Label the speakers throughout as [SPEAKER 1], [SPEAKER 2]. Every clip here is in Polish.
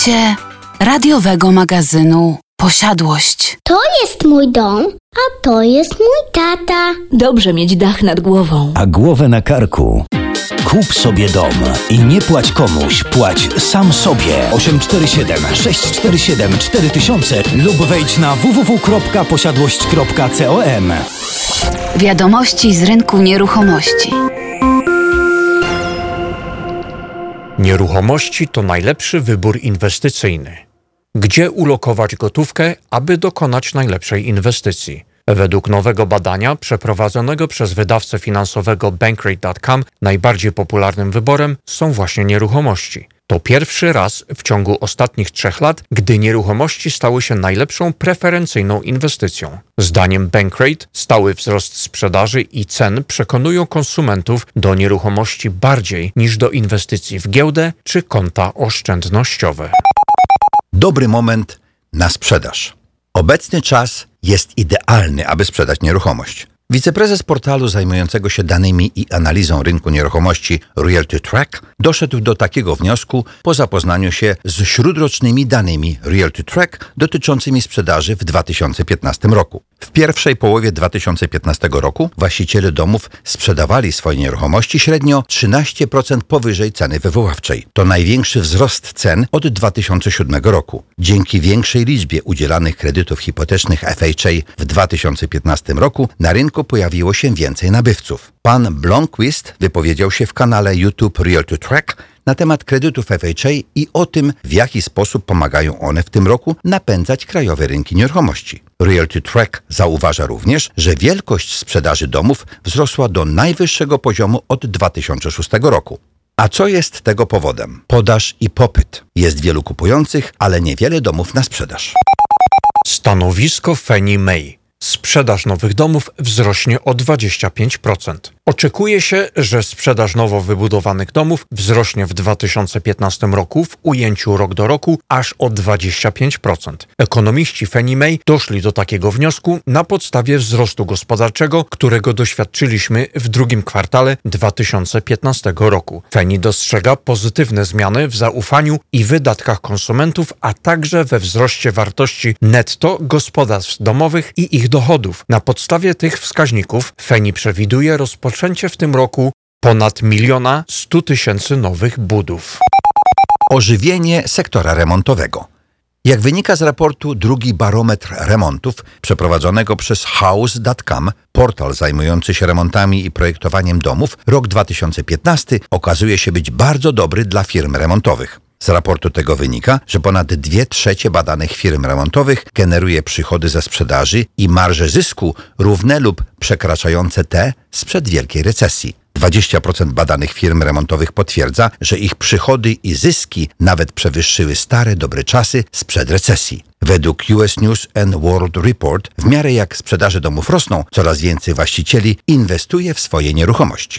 [SPEAKER 1] Słuchacie radiowego magazynu Posiadłość.
[SPEAKER 2] To jest mój dom, a to jest mój tata.
[SPEAKER 3] Dobrze mieć dach nad głową.
[SPEAKER 4] a głowę na karku. Kup sobie dom i nie płać komuś, płać sam sobie. 847 647 4000 lub wejdź na www.posiadłość.com.
[SPEAKER 1] Wiadomości z rynku nieruchomości.
[SPEAKER 5] Nieruchomości to najlepszy wybór inwestycyjny. Gdzie ulokować gotówkę, aby dokonać najlepszej inwestycji? Według nowego badania przeprowadzonego przez wydawcę finansowego Bankrate.com najbardziej popularnym wyborem są właśnie nieruchomości. To pierwszy raz w ciągu ostatnich trzech lat, gdy nieruchomości stały się najlepszą preferencyjną inwestycją. Zdaniem Bankrate stały wzrost sprzedaży i cen przekonują konsumentów do nieruchomości bardziej niż do inwestycji w giełdę czy konta oszczędnościowe.
[SPEAKER 6] Dobry moment na sprzedaż. Obecny czas jest idealny, aby sprzedać nieruchomość. Wiceprezes portalu zajmującego się danymi i analizą rynku nieruchomości Realty Track doszedł do takiego wniosku po zapoznaniu się z śródrocznymi danymi Realty Track dotyczącymi sprzedaży w 2015 roku. W pierwszej połowie 2015 roku właściciele domów sprzedawali swoje nieruchomości średnio 13% powyżej ceny wywoławczej. To największy wzrost cen od 2007 roku. Dzięki większej liczbie udzielanych kredytów hipotecznych FHA w 2015 roku na rynku pojawiło się więcej nabywców. Pan Blomqvist wypowiedział się w kanale YouTube Real to Track na temat kredytów FHA i o tym, w jaki sposób pomagają one w tym roku napędzać krajowe rynki nieruchomości. Realty Track zauważa również, że wielkość sprzedaży domów wzrosła do najwyższego poziomu od 2006 roku. A co jest tego powodem? Podaż i popyt. Jest wielu kupujących, ale niewiele domów na sprzedaż.
[SPEAKER 5] Stanowisko Fannie Mae. Sprzedaż nowych domów wzrośnie o 25%. Oczekuje się, że sprzedaż nowo wybudowanych domów wzrośnie w 2015 roku w ujęciu rok do roku aż o 25%. Ekonomiści Fannie Mae doszli do takiego wniosku na podstawie wzrostu gospodarczego, którego doświadczyliśmy w drugim kwartale 2015 roku. Fannie dostrzega pozytywne zmiany w zaufaniu i wydatkach konsumentów, a także we wzroście wartości netto gospodarstw domowych i ich dochodów. Na podstawie tych wskaźników Fannie przewiduje rozpoczęcie w tym roku ponad miliona 100 tysięcy nowych budów.
[SPEAKER 6] Ożywienie sektora remontowego. Jak wynika z raportu drugi barometr remontów przeprowadzonego przez House.com, portal zajmujący się remontami i projektowaniem domów, rok 2015 okazuje się być bardzo dobry dla firm remontowych. Z raportu tego wynika, że ponad dwie trzecie badanych firm remontowych generuje przychody ze sprzedaży i marże zysku równe lub przekraczające te sprzed wielkiej recesji. 20% badanych firm remontowych potwierdza, że ich przychody i zyski nawet przewyższyły stare dobre czasy sprzed recesji. Według US News and World Report, w miarę jak sprzedaże domów rosną, coraz więcej właścicieli inwestuje w swoje nieruchomości.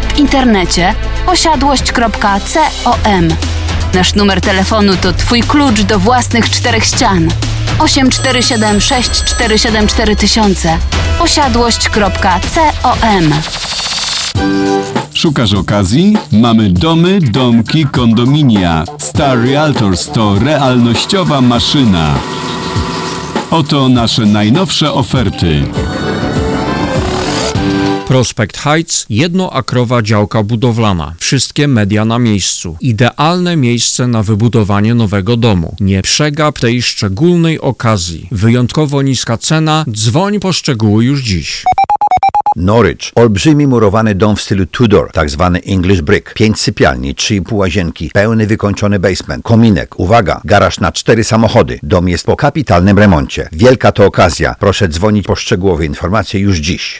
[SPEAKER 1] W internecie posiadłość.com. Nasz numer telefonu to Twój klucz do własnych czterech ścian. 847 647 4000 posiadłość.com.
[SPEAKER 7] Szukasz okazji? Mamy domy, domki, kondominia. Star Realtors to realnościowa maszyna. Oto nasze najnowsze oferty.
[SPEAKER 5] Prospect Heights, jednoakrowa działka budowlana. Wszystkie media na miejscu. Idealne miejsce na wybudowanie nowego domu. Nie przegap tej szczególnej okazji. Wyjątkowo niska cena. Dzwoń po szczegóły już dziś.
[SPEAKER 6] Norwich. Olbrzymi murowany dom w stylu Tudor, tak zwany English Brick. Pięć sypialni, trzy i pół łazienki, pełny wykończony basement, kominek, uwaga, garaż na cztery samochody. Dom jest po kapitalnym remoncie. Wielka to okazja. Proszę dzwonić po szczegółowe informacje już dziś.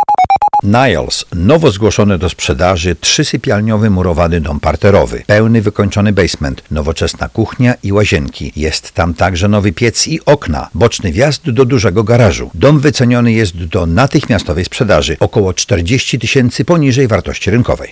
[SPEAKER 6] Niles, nowo zgłoszony do sprzedaży trzysypialniowy murowany dom parterowy, pełny wykończony basement, nowoczesna kuchnia i łazienki. Jest tam także nowy piec i okna, boczny wjazd do dużego garażu. Dom wyceniony jest do natychmiastowej sprzedaży, około 40 tysięcy poniżej wartości rynkowej.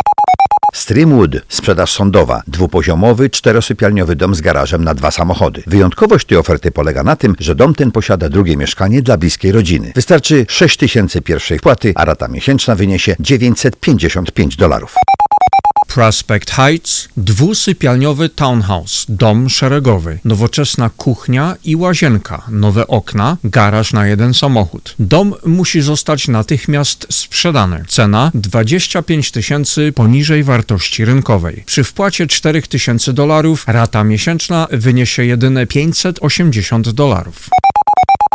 [SPEAKER 6] Streamwood, sprzedaż sądowa, dwupoziomowy, czterosypialniowy dom z garażem na dwa samochody. Wyjątkowość tej oferty polega na tym, że dom ten posiada drugie mieszkanie dla bliskiej rodziny. Wystarczy 6 tysięcy pierwszej wpłaty, a rata miesięczna wyniesie 955 dolarów.
[SPEAKER 5] Prospect Heights, dwusypialniowy townhouse, dom szeregowy, nowoczesna kuchnia i łazienka, nowe okna, garaż na jeden samochód. Dom musi zostać natychmiast sprzedany. Cena 25 tysięcy poniżej wartości rynkowej. Przy wpłacie 4 tysięcy dolarów rata miesięczna wyniesie jedyne 580 dolarów.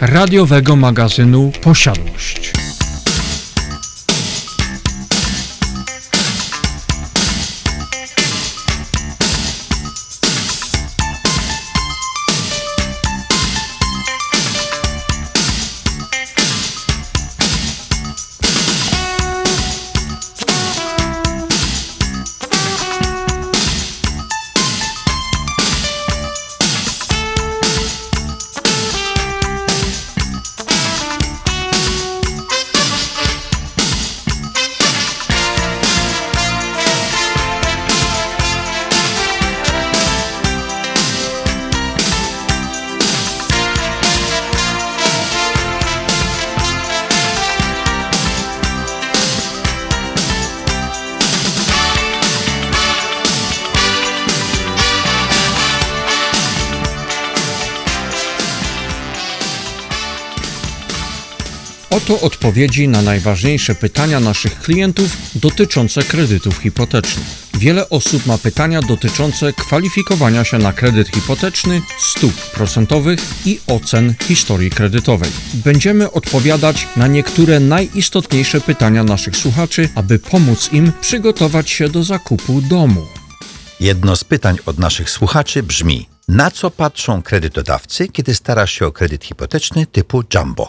[SPEAKER 5] radiowego magazynu Posiadłość. Oto odpowiedzi na najważniejsze pytania naszych klientów dotyczące kredytów hipotecznych. Wiele osób ma pytania dotyczące kwalifikowania się na kredyt hipoteczny, stóp procentowych i ocen historii kredytowej. Będziemy odpowiadać na niektóre najistotniejsze pytania naszych słuchaczy, aby pomóc im przygotować się do zakupu domu.
[SPEAKER 6] Jedno z pytań od naszych słuchaczy brzmi: na co patrzą kredytodawcy, kiedy starasz się o kredyt hipoteczny typu jumbo?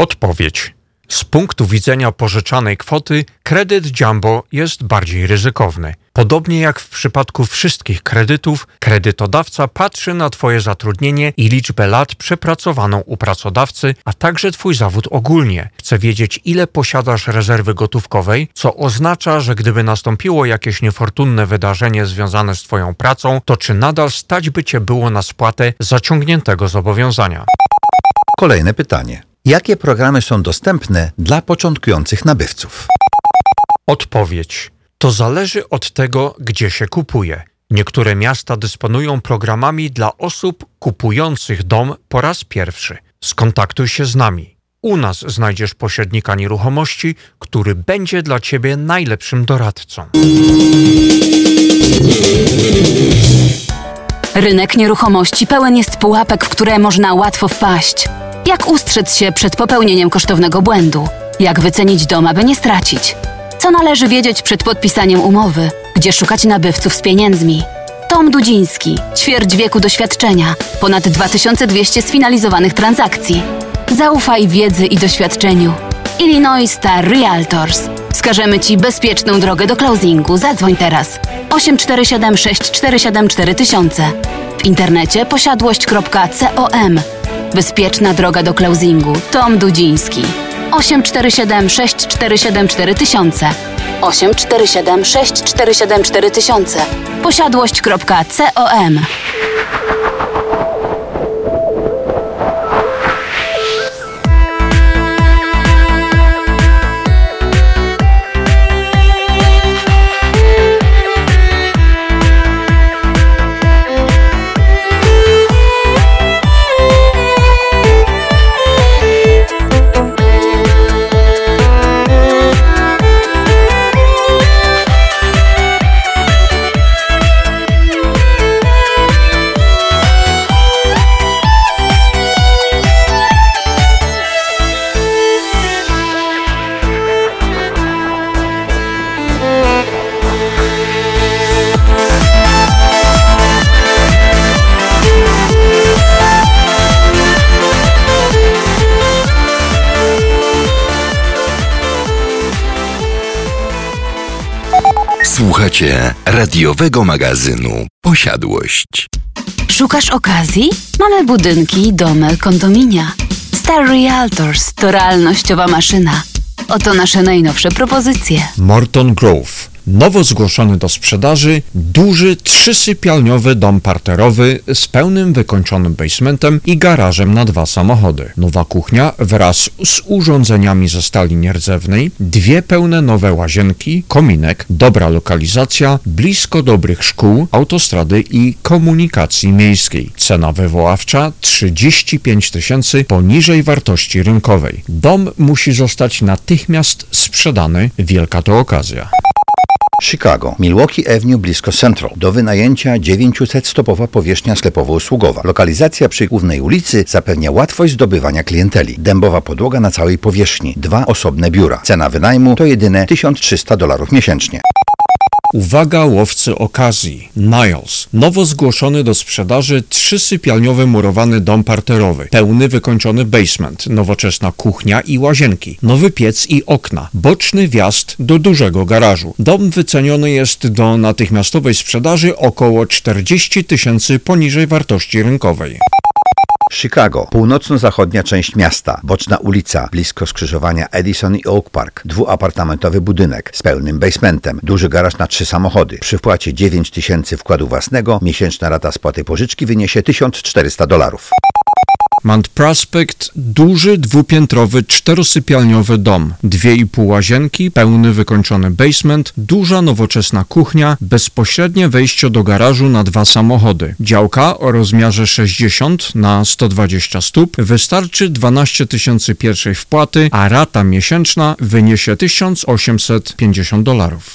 [SPEAKER 8] Odpowiedź. Z punktu widzenia pożyczanej kwoty, kredyt Jumbo jest bardziej ryzykowny. Podobnie jak w przypadku wszystkich kredytów, kredytodawca patrzy na Twoje zatrudnienie i liczbę lat przepracowaną u pracodawcy, a także Twój zawód ogólnie. Chce wiedzieć, ile posiadasz rezerwy gotówkowej, co oznacza, że gdyby nastąpiło jakieś niefortunne wydarzenie związane z Twoją pracą, to czy nadal stać by Cię było na spłatę zaciągniętego zobowiązania.
[SPEAKER 6] Kolejne pytanie. Jakie programy są dostępne dla początkujących nabywców?
[SPEAKER 9] Odpowiedź. To zależy od tego, gdzie się kupuje. Niektóre miasta dysponują programami dla osób kupujących dom po raz pierwszy. Skontaktuj się z nami. U nas znajdziesz pośrednika nieruchomości, który będzie dla Ciebie najlepszym doradcą.
[SPEAKER 1] Rynek nieruchomości pełen jest pułapek, w które można łatwo wpaść. Jak ustrzec się przed popełnieniem kosztownego błędu? Jak wycenić dom, aby nie stracić? Co należy wiedzieć przed podpisaniem umowy? Gdzie szukać nabywców z pieniędzmi? Tom Dudziński, ćwierć wieku doświadczenia, ponad 2200 sfinalizowanych transakcji. Zaufaj wiedzy i doświadczeniu. Illinois Star Realtors. Wskażemy Ci bezpieczną drogę do closingu. Zadzwoń teraz. 847 647 4000. W internecie posiadłość.com. Bezpieczna droga do closingu. Tom Dudziński. 847 647 4000. 847 647 4000. Posiadłość.com.
[SPEAKER 10] radiowego magazynu Posiadłość.
[SPEAKER 1] Szukasz okazji? Mamy budynki, domy, kondominia. Star Realtors to realnościowa maszyna. Oto nasze najnowsze propozycje.
[SPEAKER 5] Morton Grove. Nowo zgłoszony do sprzedaży duży trzysypialniowy dom parterowy z pełnym wykończonym basementem i garażem na dwa samochody. Nowa kuchnia wraz z urządzeniami ze stali nierdzewnej, dwie pełne nowe łazienki, kominek, dobra lokalizacja, blisko dobrych szkół, autostrady i komunikacji miejskiej. Cena wywoławcza 35 tysięcy poniżej wartości rynkowej. Dom musi zostać natychmiast sprzedany. Wielka to okazja.
[SPEAKER 6] Chicago, Milwaukee Avenue blisko Central. Do wynajęcia 900-stopowa powierzchnia sklepowo-usługowa. Lokalizacja przy głównej ulicy zapewnia łatwość zdobywania klienteli. Dębowa podłoga na całej powierzchni. Dwa osobne biura. Cena wynajmu to jedyne 1300 dolarów miesięcznie.
[SPEAKER 5] Uwaga łowcy okazji. Niles. Nowo zgłoszony do sprzedaży trzysypialniowy murowany dom parterowy. Pełny wykończony basement, nowoczesna kuchnia i łazienki, nowy piec i okna, boczny wjazd do dużego garażu. Dom wyceniony jest do natychmiastowej sprzedaży około 40 tysięcy poniżej wartości rynkowej.
[SPEAKER 6] Chicago, północno-zachodnia część miasta, boczna ulica, blisko skrzyżowania Edison i Oak Park, dwuapartamentowy budynek z pełnym basementem, duży garaż na trzy samochody. Przy wpłacie 9 tysięcy wkładu własnego, miesięczna rata spłaty pożyczki wyniesie 1400 dolarów.
[SPEAKER 5] Mount Prospect duży dwupiętrowy czterosypialniowy dom, dwie i pół łazienki, pełny wykończony basement, duża nowoczesna kuchnia, bezpośrednie wejście do garażu na dwa samochody. Działka o rozmiarze 60 na 120 stóp wystarczy 12 tysięcy pierwszej wpłaty, a rata miesięczna wyniesie 1850 dolarów.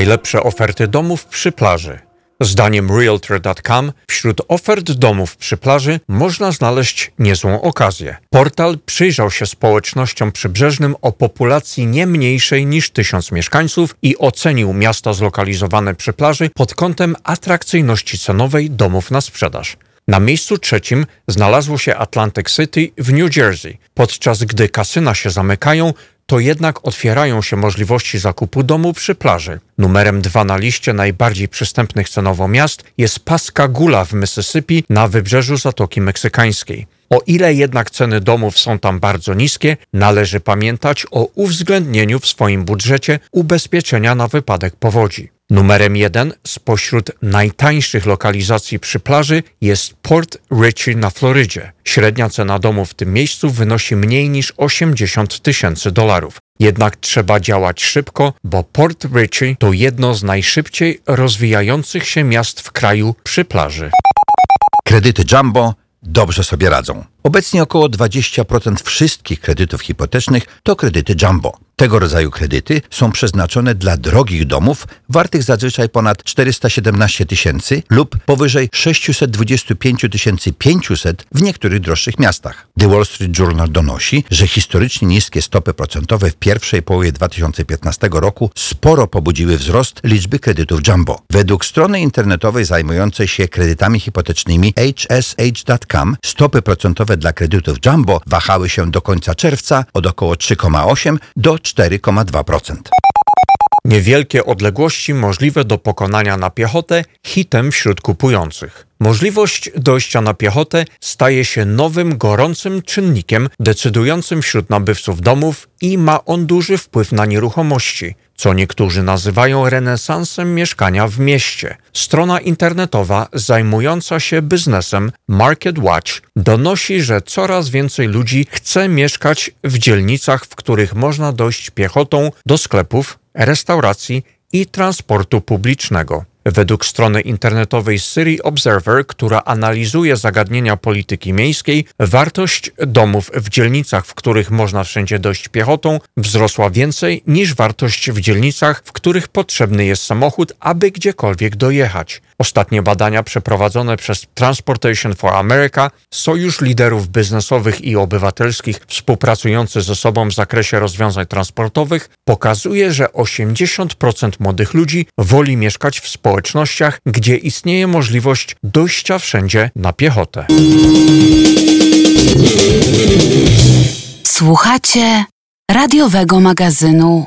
[SPEAKER 5] Najlepsze oferty domów przy plaży. Zdaniem Realtor.com wśród ofert domów przy plaży można znaleźć niezłą okazję. Portal przyjrzał się społecznościom przybrzeżnym o populacji nie mniejszej niż tysiąc mieszkańców i ocenił miasta zlokalizowane przy plaży pod kątem atrakcyjności cenowej domów na sprzedaż. Na miejscu trzecim znalazło się Atlantic City w New Jersey. Podczas gdy kasyna się zamykają, to jednak otwierają się możliwości zakupu domu przy plaży. Numerem dwa na liście najbardziej przystępnych cenowo miast jest Pascagoula w Mississippi na wybrzeżu Zatoki Meksykańskiej. O ile jednak ceny domów są tam bardzo niskie, należy pamiętać o uwzględnieniu w swoim budżecie ubezpieczenia na wypadek powodzi. Numerem jeden spośród najtańszych lokalizacji przy plaży jest Port Richey na Florydzie. Średnia cena domu w tym miejscu wynosi mniej niż 80 tysięcy dolarów. Jednak trzeba działać szybko, bo Port Richey to jedno z najszybciej rozwijających się miast w kraju przy plaży.
[SPEAKER 6] Kredyty Jumbo dobrze sobie radzą. Obecnie około 20% wszystkich kredytów hipotecznych to kredyty Jumbo. Tego rodzaju kredyty są przeznaczone dla drogich domów wartych zazwyczaj ponad 417 tysięcy lub powyżej 625 500 w niektórych droższych miastach. The Wall Street Journal donosi, że historycznie niskie stopy procentowe w pierwszej połowie 2015 roku sporo pobudziły wzrost liczby kredytów Jumbo. Według strony internetowej zajmującej się kredytami hipotecznymi hsh.com stopy procentowe dla kredytów Jumbo wahały się do końca czerwca od około 3,8 do 4,2%.
[SPEAKER 5] Niewielkie odległości możliwe do pokonania na piechotę hitem wśród kupujących. Możliwość dojścia na piechotę staje się nowym, gorącym czynnikiem decydującym wśród nabywców domów i ma on duży wpływ na nieruchomości, co niektórzy nazywają renesansem mieszkania w mieście. Strona internetowa zajmująca się biznesem Market Watch donosi, że coraz więcej ludzi chce mieszkać w dzielnicach, w których można dojść piechotą do sklepów, restauracji i transportu publicznego. Według strony internetowej City Observer, która analizuje zagadnienia polityki miejskiej, wartość domów w dzielnicach, w których można wszędzie dojść piechotą, wzrosła więcej niż wartość w dzielnicach, w których potrzebny jest samochód, aby gdziekolwiek dojechać. Ostatnie badania przeprowadzone przez Transportation for America, sojusz liderów biznesowych i obywatelskich współpracujący ze sobą w zakresie rozwiązań transportowych, pokazuje, że 80% młodych ludzi woli mieszkać w społecznościach, gdzie istnieje możliwość dojścia wszędzie na piechotę.
[SPEAKER 1] Słuchacie radiowego magazynu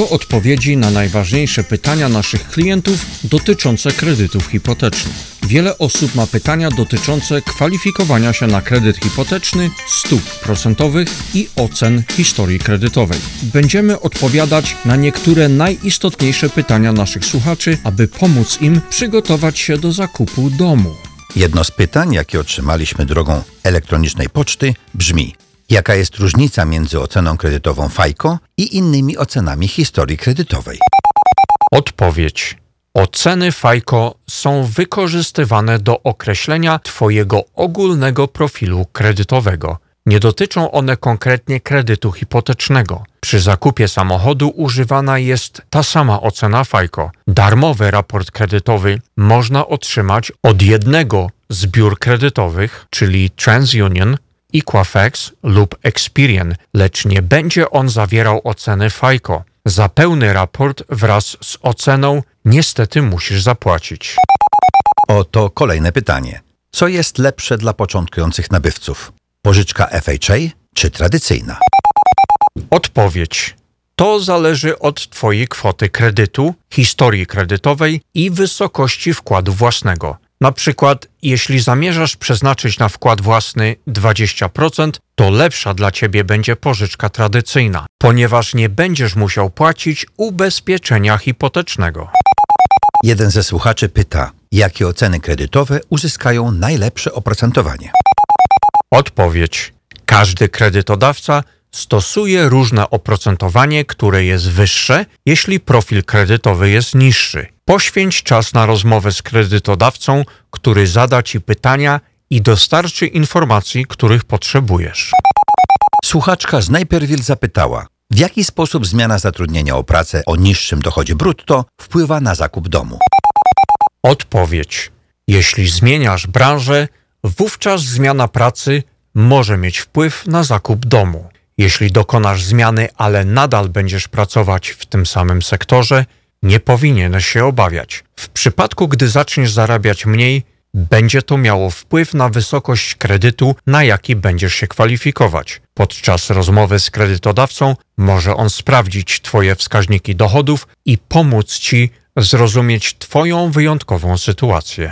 [SPEAKER 11] Oto odpowiedzi na najważniejsze pytania naszych klientów dotyczące kredytów hipotecznych. Wiele osób ma pytania dotyczące kwalifikowania się na kredyt hipoteczny, stóp procentowych i ocen historii kredytowej. Będziemy odpowiadać na niektóre najistotniejsze pytania naszych słuchaczy, aby pomóc im przygotować się do zakupu domu.
[SPEAKER 6] Jedno z pytań, jakie otrzymaliśmy drogą elektronicznej poczty, brzmi: Jaka jest różnica między oceną kredytową FICO i innymi ocenami historii kredytowej?
[SPEAKER 5] Odpowiedź. Oceny FICO są wykorzystywane do określenia Twojego ogólnego profilu kredytowego. Nie dotyczą one konkretnie kredytu hipotecznego. Przy zakupie samochodu używana jest ta sama ocena FICO. Darmowy raport kredytowy można otrzymać od jednego z biur kredytowych, czyli TransUnion, Equifax lub Experian, lecz nie będzie on zawierał oceny FICO. Za pełny raport wraz z oceną niestety musisz zapłacić.
[SPEAKER 6] Oto kolejne pytanie. Co jest lepsze dla początkujących nabywców? Pożyczka FHA czy tradycyjna?
[SPEAKER 5] Odpowiedź. To zależy od Twojej kwoty kredytu, historii kredytowej i wysokości wkładu własnego. Na przykład, jeśli zamierzasz przeznaczyć na wkład własny 20%, to lepsza dla Ciebie będzie pożyczka tradycyjna, ponieważ nie będziesz musiał płacić ubezpieczenia hipotecznego.
[SPEAKER 6] Jeden ze słuchaczy pyta, jakie oceny kredytowe uzyskają najlepsze oprocentowanie?
[SPEAKER 5] Odpowiedź. Każdy kredytodawca stosuje różne oprocentowanie, które jest wyższe, jeśli profil kredytowy jest niższy. Poświęć czas na rozmowę z kredytodawcą, który zada Ci pytania i dostarczy informacji, których potrzebujesz.
[SPEAKER 6] Słuchaczka z Najpierwil zapytała, w jaki sposób zmiana zatrudnienia o pracę o niższym dochodzie brutto wpływa na zakup domu?
[SPEAKER 5] Odpowiedź. Jeśli zmieniasz branżę, wówczas zmiana pracy może mieć wpływ na zakup domu. Jeśli dokonasz zmiany, ale nadal będziesz pracować w tym samym sektorze, nie powinieneś się obawiać. W przypadku, gdy zaczniesz zarabiać mniej, będzie to miało wpływ na wysokość kredytu, na jaki będziesz się kwalifikować. Podczas rozmowy z kredytodawcą może on sprawdzić Twoje wskaźniki dochodów i pomóc Ci zrozumieć Twoją wyjątkową sytuację.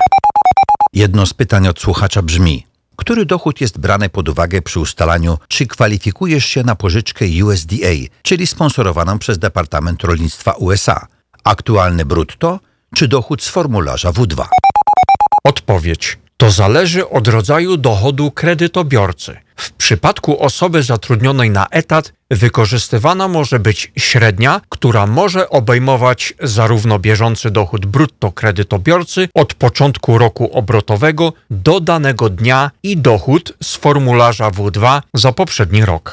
[SPEAKER 6] Jedno z pytań od słuchacza brzmi: który dochód jest brany pod uwagę przy ustalaniu, czy kwalifikujesz się na pożyczkę USDA, czyli sponsorowaną przez Departament Rolnictwa USA? Aktualny brutto czy dochód z formularza W2?
[SPEAKER 5] Odpowiedź. To zależy od rodzaju dochodu kredytobiorcy.
[SPEAKER 12] W przypadku osoby zatrudnionej na etat wykorzystywana może być średnia, która może obejmować zarówno bieżący dochód brutto kredytobiorcy od początku roku obrotowego do danego dnia i dochód z formularza W2 za poprzedni rok.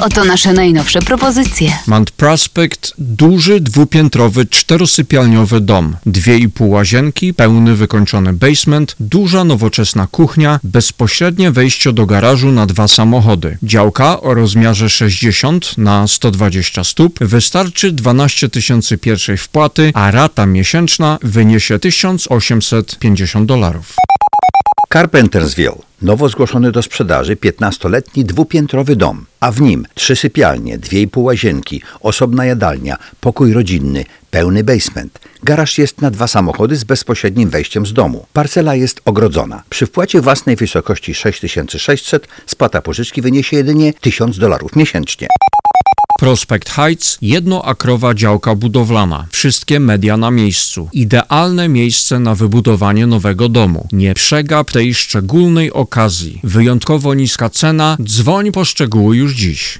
[SPEAKER 1] Oto nasze najnowsze propozycje.
[SPEAKER 5] Mount Prospect duży, dwupiętrowy, czterosypialniowy dom. Dwie i pół łazienki, pełny wykończony basement, duża nowoczesna kuchnia, bezpośrednie wejście do garażu na dwa samochody. Działka o rozmiarze 60 na 120 stóp wystarczy 12 tysięcy pierwszej wpłaty, a rata miesięczna wyniesie 1850 dolarów.
[SPEAKER 6] Carpentersville. Nowo zgłoszony do sprzedaży 15-letni dwupiętrowy dom, a w nim trzy sypialnie, dwie i pół łazienki, osobna jadalnia, pokój rodzinny, pełny basement. Garaż jest na dwa samochody z bezpośrednim wejściem z domu. Parcela jest ogrodzona. Przy wpłacie własnej wysokości 6600 spłata pożyczki wyniesie jedynie 1000 dolarów miesięcznie.
[SPEAKER 5] Prospect Heights, jednoakrowa działka budowlana. Wszystkie media na miejscu. Idealne miejsce na wybudowanie nowego domu. Nie przegap tej szczególnej okazji. Wyjątkowo niska cena. Dzwoń po szczegóły już dziś.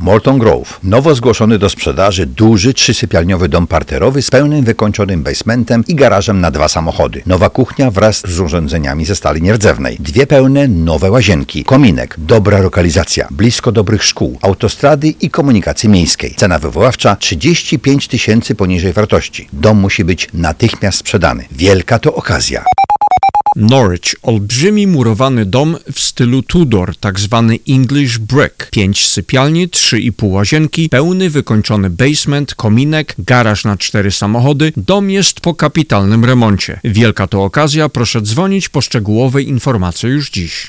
[SPEAKER 6] Morton Grove. Nowo zgłoszony do sprzedaży duży trzysypialniowy dom parterowy z pełnym wykończonym basementem i garażem na dwa samochody. Nowa kuchnia wraz z urządzeniami ze stali nierdzewnej. Dwie pełne nowe łazienki. Kominek. Dobra lokalizacja. Blisko dobrych szkół, autostrady i komunikacji miejskiej. Cena wywoławcza 35 tysięcy poniżej wartości. Dom musi być natychmiast sprzedany. Wielka to okazja.
[SPEAKER 5] Norwich, olbrzymi murowany dom w stylu Tudor, tak zwany English Brick. Pięć sypialni, trzy i pół łazienki, pełny wykończony basement, kominek, garaż na cztery samochody. Dom jest po kapitalnym remoncie. Wielka to okazja, proszę dzwonić po szczegółowe informacje już dziś.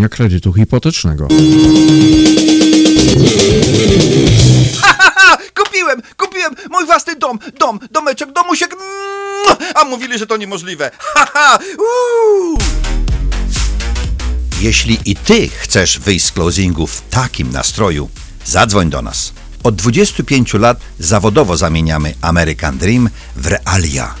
[SPEAKER 5] kredytu hipotecznego.
[SPEAKER 13] Kupiłem, kupiłem mój własny dom, dom, domeczek, domusiek. A mówili, że to niemożliwe. Ha, ha, uuu.
[SPEAKER 6] Jeśli i ty chcesz wyjść z closingu w takim nastroju, zadzwoń do nas. Od 25 lat zawodowo zamieniamy American Dream w realia.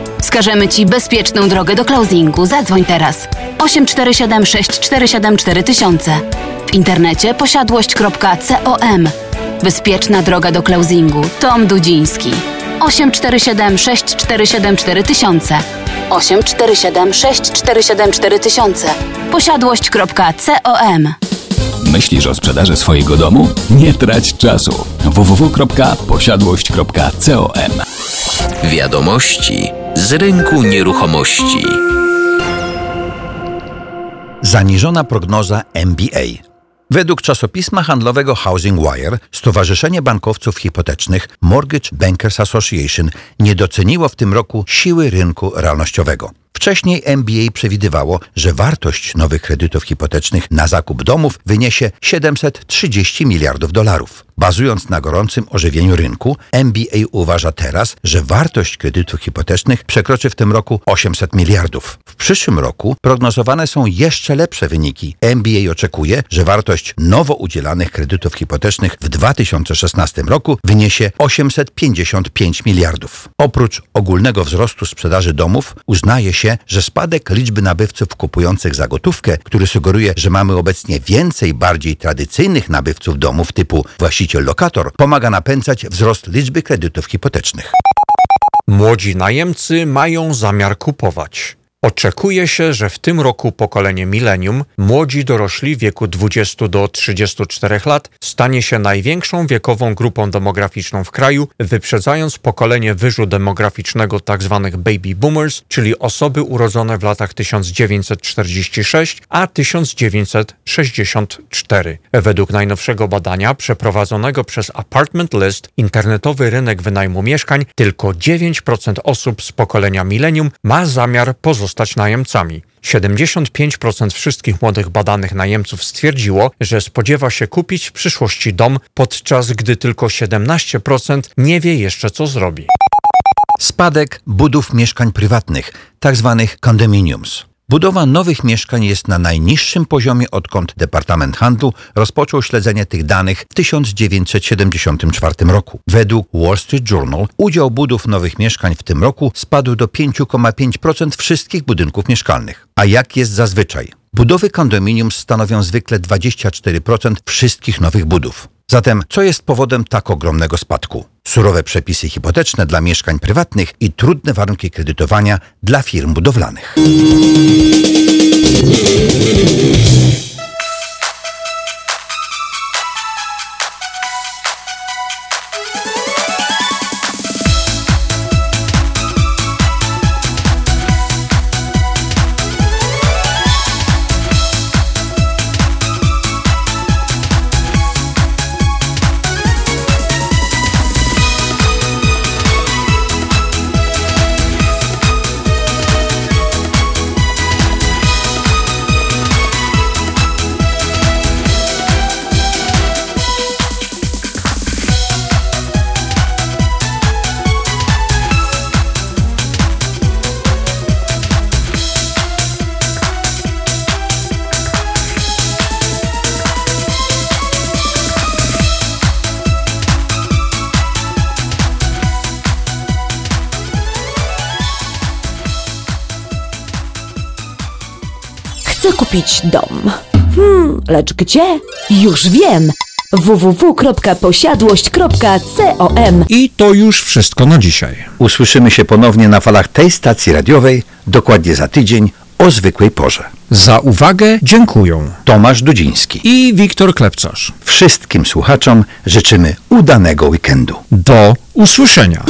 [SPEAKER 1] Wskażemy Ci bezpieczną drogę do closingu. Zadzwoń teraz. 847 647 4000. W internecie posiadłość.com. Bezpieczna droga do closingu. Tom Dudziński. 847 647 4000. 847 647 4000. Posiadłość.com.
[SPEAKER 14] Myślisz o sprzedaży swojego domu? Nie trać czasu. www.posiadłość.com
[SPEAKER 15] Wiadomości z rynku nieruchomości.
[SPEAKER 6] Zaniżona prognoza MBA. Według czasopisma handlowego Housing Wire, Stowarzyszenie Bankowców Hipotecznych Mortgage Bankers Association nie doceniło w tym roku siły rynku realnościowego. Wcześniej MBA przewidywało, że wartość nowych kredytów hipotecznych na zakup domów wyniesie 730 miliardów dolarów. Bazując na gorącym ożywieniu rynku, MBA uważa teraz, że wartość kredytów hipotecznych przekroczy w tym roku 800 miliardów. W przyszłym roku prognozowane są jeszcze lepsze wyniki. MBA oczekuje, że wartość nowo udzielanych kredytów hipotecznych w 2016 roku wyniesie 855 miliardów. Oprócz ogólnego wzrostu sprzedaży domów, uznaje się, że spadek liczby nabywców kupujących za gotówkę, który sugeruje, że mamy obecnie więcej bardziej tradycyjnych nabywców domów typu właściciel lokator, pomaga napędzać wzrost liczby kredytów hipotecznych.
[SPEAKER 5] Młodzi najemcy mają zamiar kupować. Oczekuje się, że w tym roku pokolenie milenium, młodzi dorośli w wieku 20 do 34 lat, stanie się największą wiekową grupą demograficzną w kraju, wyprzedzając pokolenie wyżu demograficznego tzw. baby boomers, czyli osoby urodzone w latach 1946 a 1964. Według najnowszego badania przeprowadzonego przez Apartment List, internetowy rynek wynajmu mieszkań, tylko 9% osób z pokolenia milenium ma zamiar pozostać zostać najemcami. 75% wszystkich młodych badanych najemców stwierdziło, że spodziewa się kupić w przyszłości dom, podczas gdy tylko 17% nie wie jeszcze co zrobi.
[SPEAKER 6] Spadek budów mieszkań prywatnych, tzw. condominiums. Budowa nowych mieszkań jest na najniższym poziomie, odkąd Departament Handlu rozpoczął śledzenie tych danych w 1974 roku. Według Wall Street Journal udział budów nowych mieszkań w tym roku spadł do 5,5% wszystkich budynków mieszkalnych. A jak jest zazwyczaj? Budowy kondominium stanowią zwykle 24% wszystkich nowych budów. Zatem co jest powodem tak ogromnego spadku? Surowe przepisy hipoteczne dla mieszkań prywatnych i trudne warunki kredytowania dla firm budowlanych.
[SPEAKER 3] Kupić dom. Hmm, lecz gdzie? Już wiem. www.posiadłość.com
[SPEAKER 5] I to już wszystko na dzisiaj.
[SPEAKER 6] Usłyszymy się ponownie na falach tej stacji radiowej dokładnie za tydzień o zwykłej porze.
[SPEAKER 5] Za uwagę dziękuję.
[SPEAKER 6] Tomasz Dudziński.
[SPEAKER 5] I Wiktor Klepcarz.
[SPEAKER 6] Wszystkim słuchaczom życzymy udanego weekendu.
[SPEAKER 5] Do usłyszenia.